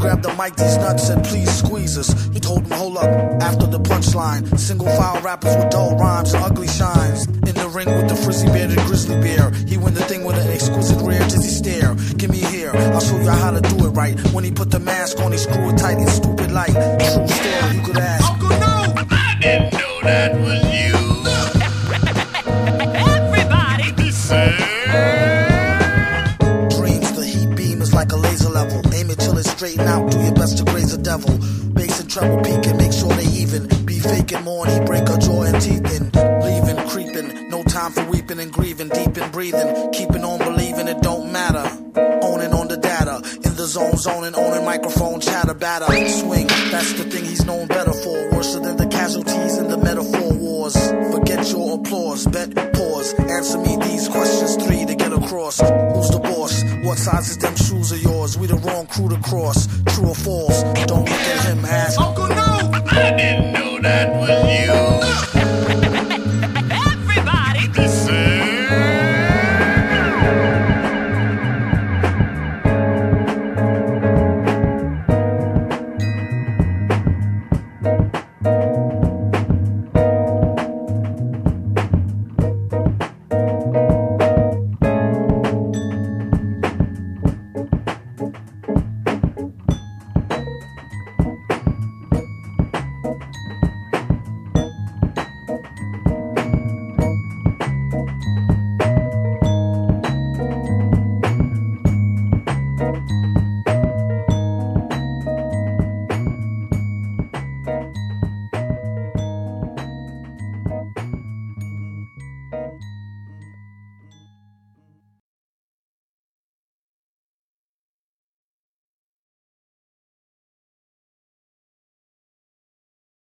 had the mic, these nuts said, please squeeze us. He told him, hold up, after the punchline. Single file rappers with dull rhymes and ugly shines. In the ring with the frizzy bearded grizzly bear. He win the thing with an exquisite rare dizzy stare. Give me here, I'll show you how to do it right. When he put the mask on, he screw it tight in stupid light. True story, you could ask. Uncle, no! I didn't know that was you. Everybody! Dreams, the heat beam is like a laser level. Aim it straighten out, do your best to graze the devil. Bass and treble peak and make sure they even. Be faking more and he break a jaw and teeth in. Leaving, creeping, no time for weeping and grieving. Deep in breathing, keeping on believing it don't matter. Owning on the data, in the zone, zoning, owning microphone, chatter, batter, swing. That's the thing he's known better for. Worse than the casualties in the metaphor wars. Forget your applause, bet pause. Answer me these questions three to get across. Who's the boss? What size is them shoes of yours? We the wrong crew to cross. True or false? Don't look at him, ask. Uncle, no! I didn't